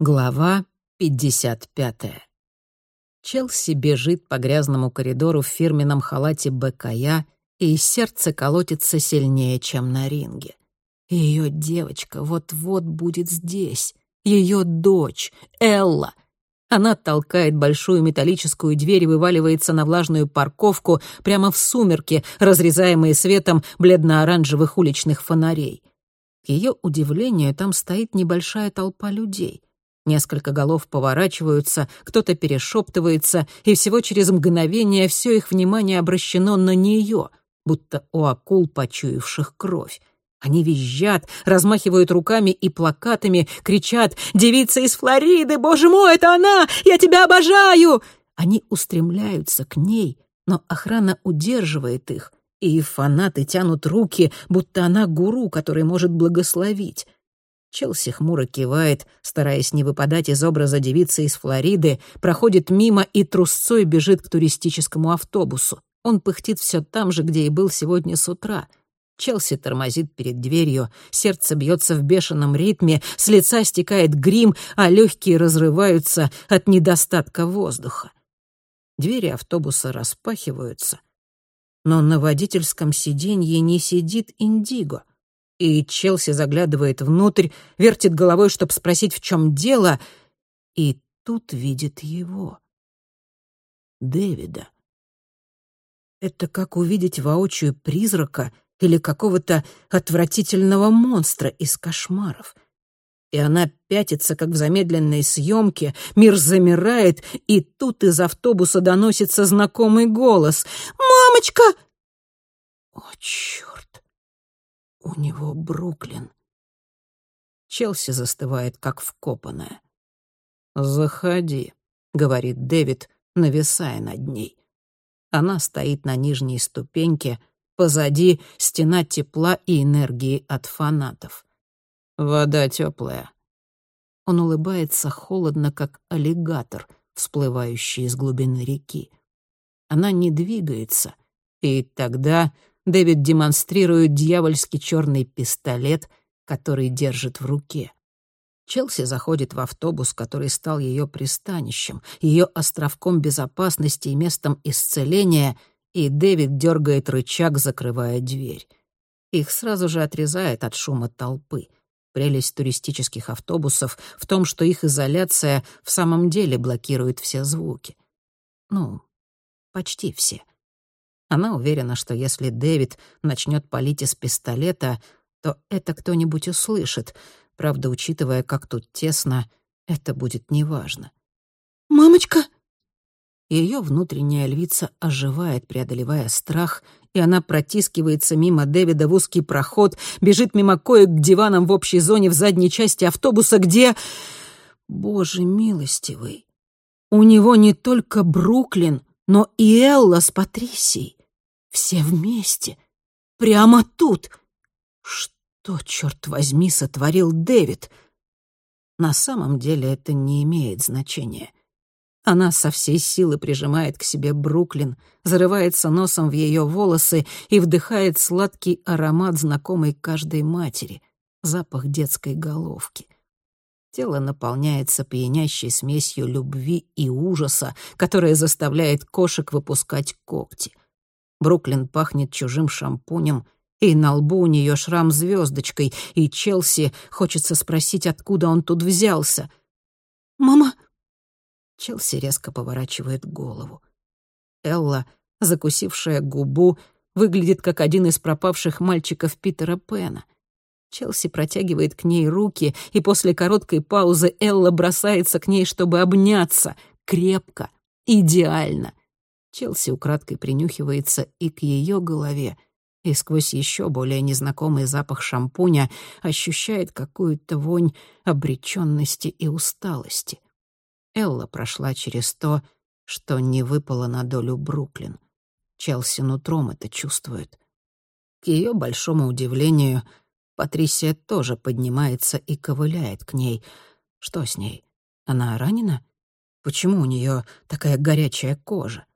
Глава 55. Челси бежит по грязному коридору в фирменном халате БКЯ, и сердце колотится сильнее, чем на ринге. Ее девочка вот-вот будет здесь. Ее дочь, Элла. Она толкает большую металлическую дверь и вываливается на влажную парковку прямо в сумерки, разрезаемые светом бледно-оранжевых уличных фонарей. К ее удивлению, там стоит небольшая толпа людей — Несколько голов поворачиваются, кто-то перешептывается, и всего через мгновение все их внимание обращено на нее, будто у акул, почуявших кровь. Они визжат, размахивают руками и плакатами, кричат «Девица из Флориды! Боже мой, это она! Я тебя обожаю!» Они устремляются к ней, но охрана удерживает их, и фанаты тянут руки, будто она гуру, который может благословить. Челси хмуро кивает, стараясь не выпадать из образа девицы из Флориды, проходит мимо и трусцой бежит к туристическому автобусу. Он пыхтит все там же, где и был сегодня с утра. Челси тормозит перед дверью, сердце бьется в бешеном ритме, с лица стекает грим, а легкие разрываются от недостатка воздуха. Двери автобуса распахиваются, но на водительском сиденье не сидит Индиго — и Челси заглядывает внутрь, вертит головой, чтобы спросить, в чем дело, и тут видит его. Дэвида. Это как увидеть воочию призрака или какого-то отвратительного монстра из кошмаров. И она пятится, как в замедленной съемке, мир замирает, и тут из автобуса доносится знакомый голос. «Мамочка!» О, черт! Него Бруклин. Челси застывает, как вкопанная. «Заходи», — говорит Дэвид, нависая над ней. Она стоит на нижней ступеньке, позади стена тепла и энергии от фанатов. «Вода теплая». Он улыбается холодно, как аллигатор, всплывающий из глубины реки. Она не двигается, и тогда Дэвид демонстрирует дьявольский черный пистолет, который держит в руке. Челси заходит в автобус, который стал ее пристанищем, ее островком безопасности и местом исцеления, и Дэвид дергает рычаг, закрывая дверь. Их сразу же отрезает от шума толпы. Прелесть туристических автобусов в том, что их изоляция в самом деле блокирует все звуки. Ну, почти все. Она уверена, что если Дэвид начнет палить из пистолета, то это кто-нибудь услышит. Правда, учитывая, как тут тесно, это будет неважно. «Мамочка!» Ее внутренняя львица оживает, преодолевая страх, и она протискивается мимо Дэвида в узкий проход, бежит мимо коек к диванам в общей зоне в задней части автобуса, где... Боже милостивый! У него не только Бруклин, но и Элла с Патрисией. Все вместе. Прямо тут. Что, черт возьми, сотворил Дэвид? На самом деле это не имеет значения. Она со всей силы прижимает к себе Бруклин, зарывается носом в ее волосы и вдыхает сладкий аромат, знакомый каждой матери, запах детской головки. Тело наполняется пьянящей смесью любви и ужаса, которая заставляет кошек выпускать когти — Бруклин пахнет чужим шампунем, и на лбу у нее шрам звездочкой, и Челси хочется спросить, откуда он тут взялся. «Мама!» Челси резко поворачивает голову. Элла, закусившая губу, выглядит как один из пропавших мальчиков Питера Пэна. Челси протягивает к ней руки, и после короткой паузы Элла бросается к ней, чтобы обняться. Крепко, идеально. Челси украдкой принюхивается и к ее голове, и сквозь еще более незнакомый запах шампуня ощущает какую-то вонь обреченности и усталости. Элла прошла через то, что не выпало на долю Бруклин. Челси нутром это чувствует. К ее большому удивлению, Патрисия тоже поднимается и ковыляет к ней. Что с ней? Она ранена? Почему у нее такая горячая кожа?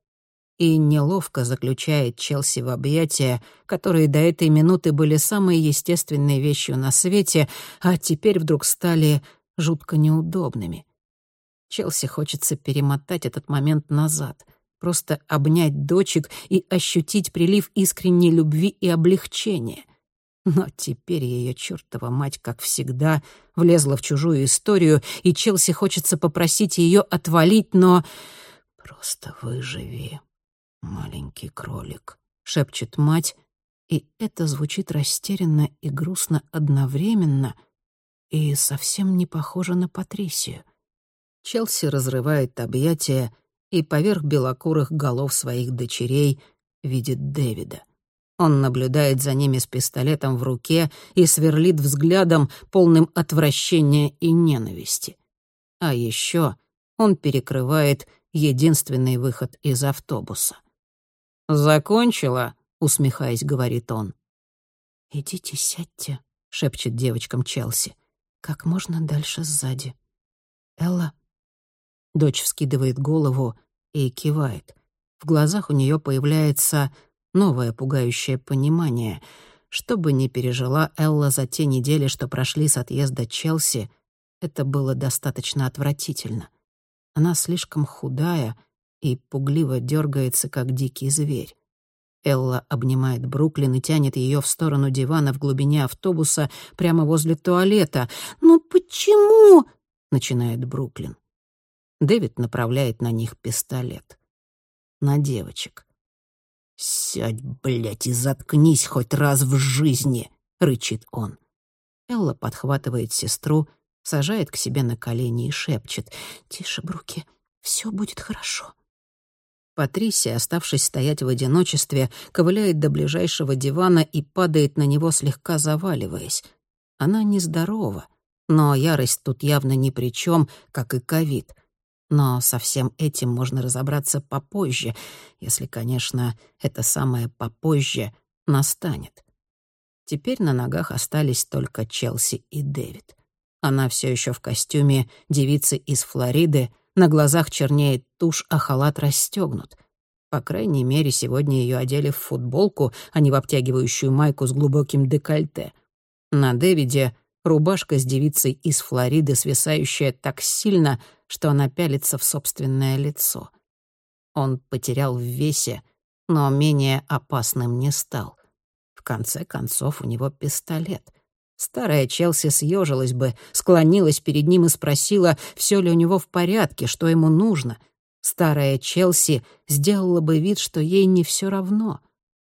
И неловко заключает Челси в объятия, которые до этой минуты были самой естественной вещью на свете, а теперь вдруг стали жутко неудобными. Челси хочется перемотать этот момент назад, просто обнять дочек и ощутить прилив искренней любви и облегчения. Но теперь ее чертова мать, как всегда, влезла в чужую историю, и Челси хочется попросить ее отвалить, но... «Просто выживи, маленький кролик», — шепчет мать, и это звучит растерянно и грустно одновременно и совсем не похоже на Патрисию. Челси разрывает объятия и поверх белокурых голов своих дочерей видит Дэвида. Он наблюдает за ними с пистолетом в руке и сверлит взглядом, полным отвращения и ненависти. А еще он перекрывает единственный выход из автобуса. «Закончила?» — усмехаясь, говорит он. «Идите, сядьте», — шепчет девочкам Челси. «Как можно дальше сзади». «Элла?» Дочь вскидывает голову и кивает. В глазах у нее появляется новое пугающее понимание. Что бы ни пережила Элла за те недели, что прошли с отъезда Челси, это было достаточно отвратительно. Она слишком худая и пугливо дергается, как дикий зверь. Элла обнимает Бруклин и тянет ее в сторону дивана в глубине автобуса прямо возле туалета. «Ну почему?» — начинает Бруклин. Дэвид направляет на них пистолет. На девочек. «Сядь, блядь, и заткнись хоть раз в жизни!» — рычит он. Элла подхватывает сестру, сажает к себе на колени и шепчет. «Тише, Бруки, все будет хорошо». Патрисия, оставшись стоять в одиночестве, ковыляет до ближайшего дивана и падает на него, слегка заваливаясь. Она нездорова, но ярость тут явно ни при чем, как и ковид. Но со всем этим можно разобраться попозже, если, конечно, это самое «попозже» настанет. Теперь на ногах остались только Челси и Дэвид. Она все еще в костюме девицы из Флориды, на глазах чернеет тушь, а халат расстегнут. По крайней мере, сегодня ее одели в футболку, а не в обтягивающую майку с глубоким декольте. На Дэвиде рубашка с девицей из Флориды, свисающая так сильно, что она пялится в собственное лицо. Он потерял в весе, но менее опасным не стал. В конце концов, у него пистолет. Старая Челси съежилась бы, склонилась перед ним и спросила, все ли у него в порядке, что ему нужно. Старая Челси сделала бы вид, что ей не все равно.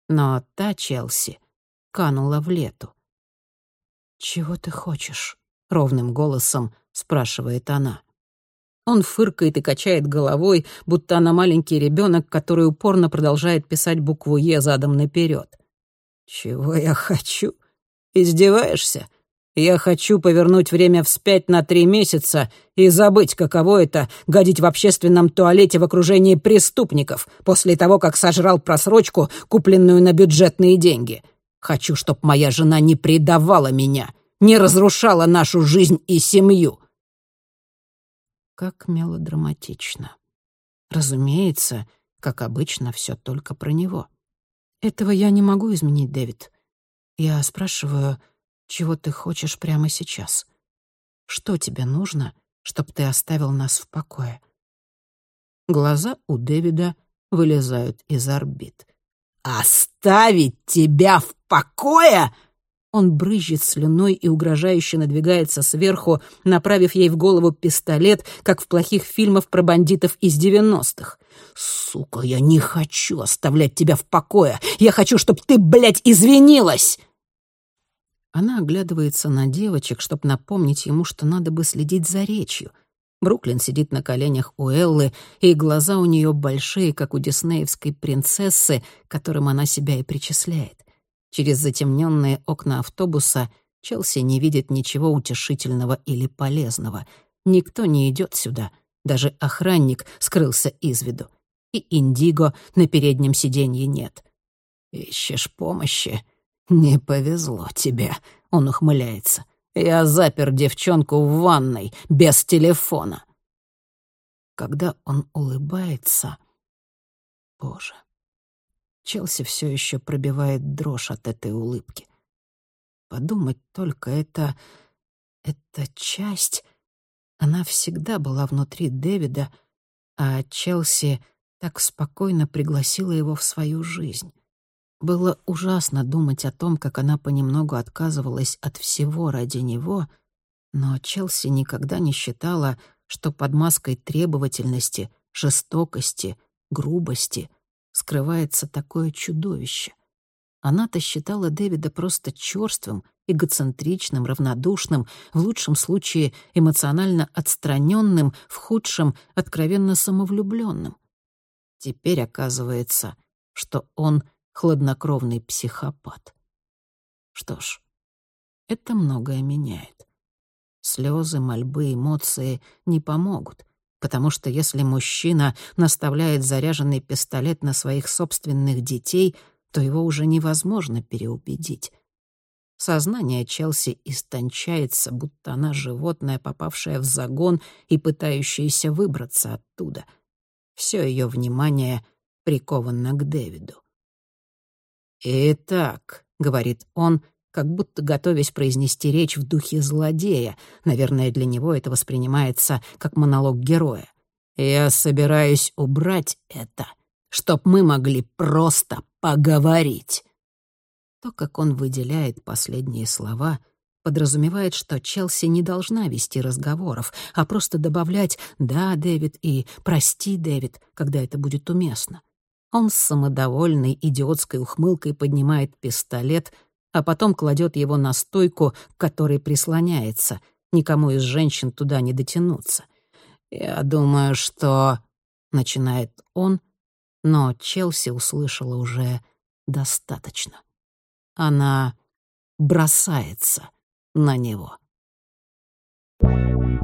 Но та Челси канула в лету. «Чего ты хочешь?» — ровным голосом спрашивает она. Он фыркает и качает головой, будто она маленький ребенок, который упорно продолжает писать букву «Е» задом наперед. «Чего я хочу? Издеваешься? Я хочу повернуть время вспять на три месяца и забыть, каково это — гадить в общественном туалете в окружении преступников после того, как сожрал просрочку, купленную на бюджетные деньги. Хочу, чтоб моя жена не предавала меня, не разрушала нашу жизнь и семью. Как мелодраматично. Разумеется, как обычно, все только про него. Этого я не могу изменить, Дэвид. Я спрашиваю, чего ты хочешь прямо сейчас? Что тебе нужно, чтобы ты оставил нас в покое? Глаза у Дэвида вылезают из орбит. «Оставить тебя в покое?» Он брызжет слюной и угрожающе надвигается сверху, направив ей в голову пистолет, как в плохих фильмах про бандитов из девяностых. «Сука, я не хочу оставлять тебя в покое! Я хочу, чтобы ты, блядь, извинилась!» Она оглядывается на девочек, чтобы напомнить ему, что надо бы следить за речью — Бруклин сидит на коленях у Эллы, и глаза у нее большие, как у диснеевской принцессы, которым она себя и причисляет. Через затемненные окна автобуса Челси не видит ничего утешительного или полезного. Никто не идет сюда. Даже охранник скрылся из виду. И Индиго на переднем сиденье нет. «Ищешь помощи? Не повезло тебе», — он ухмыляется. Я запер девчонку в ванной, без телефона. Когда он улыбается... Боже. Челси все еще пробивает дрожь от этой улыбки. Подумать только, это... Это часть Она всегда была внутри Дэвида, а Челси так спокойно пригласила его в свою жизнь. Было ужасно думать о том, как она понемногу отказывалась от всего ради него, но Челси никогда не считала, что под маской требовательности, жестокости, грубости скрывается такое чудовище. Она-то считала Дэвида просто чёрствым, эгоцентричным, равнодушным, в лучшем случае эмоционально отстраненным, в худшем — откровенно самовлюбленным. Теперь оказывается, что он хладнокровный психопат. Что ж, это многое меняет. Слезы, мольбы, эмоции не помогут, потому что если мужчина наставляет заряженный пистолет на своих собственных детей, то его уже невозможно переубедить. Сознание Челси истончается, будто она животное, попавшее в загон и пытающееся выбраться оттуда. Все ее внимание приковано к Дэвиду. «Итак», — говорит он, как будто готовясь произнести речь в духе злодея. Наверное, для него это воспринимается как монолог героя. «Я собираюсь убрать это, чтоб мы могли просто поговорить». То, как он выделяет последние слова, подразумевает, что Челси не должна вести разговоров, а просто добавлять «да, Дэвид» и «прости, Дэвид», когда это будет уместно. Он с самодовольной идиотской ухмылкой поднимает пистолет, а потом кладет его на стойку, к которой прислоняется. Никому из женщин туда не дотянуться. «Я думаю, что...» — начинает он, но Челси услышала уже достаточно. Она бросается на него. Thank you.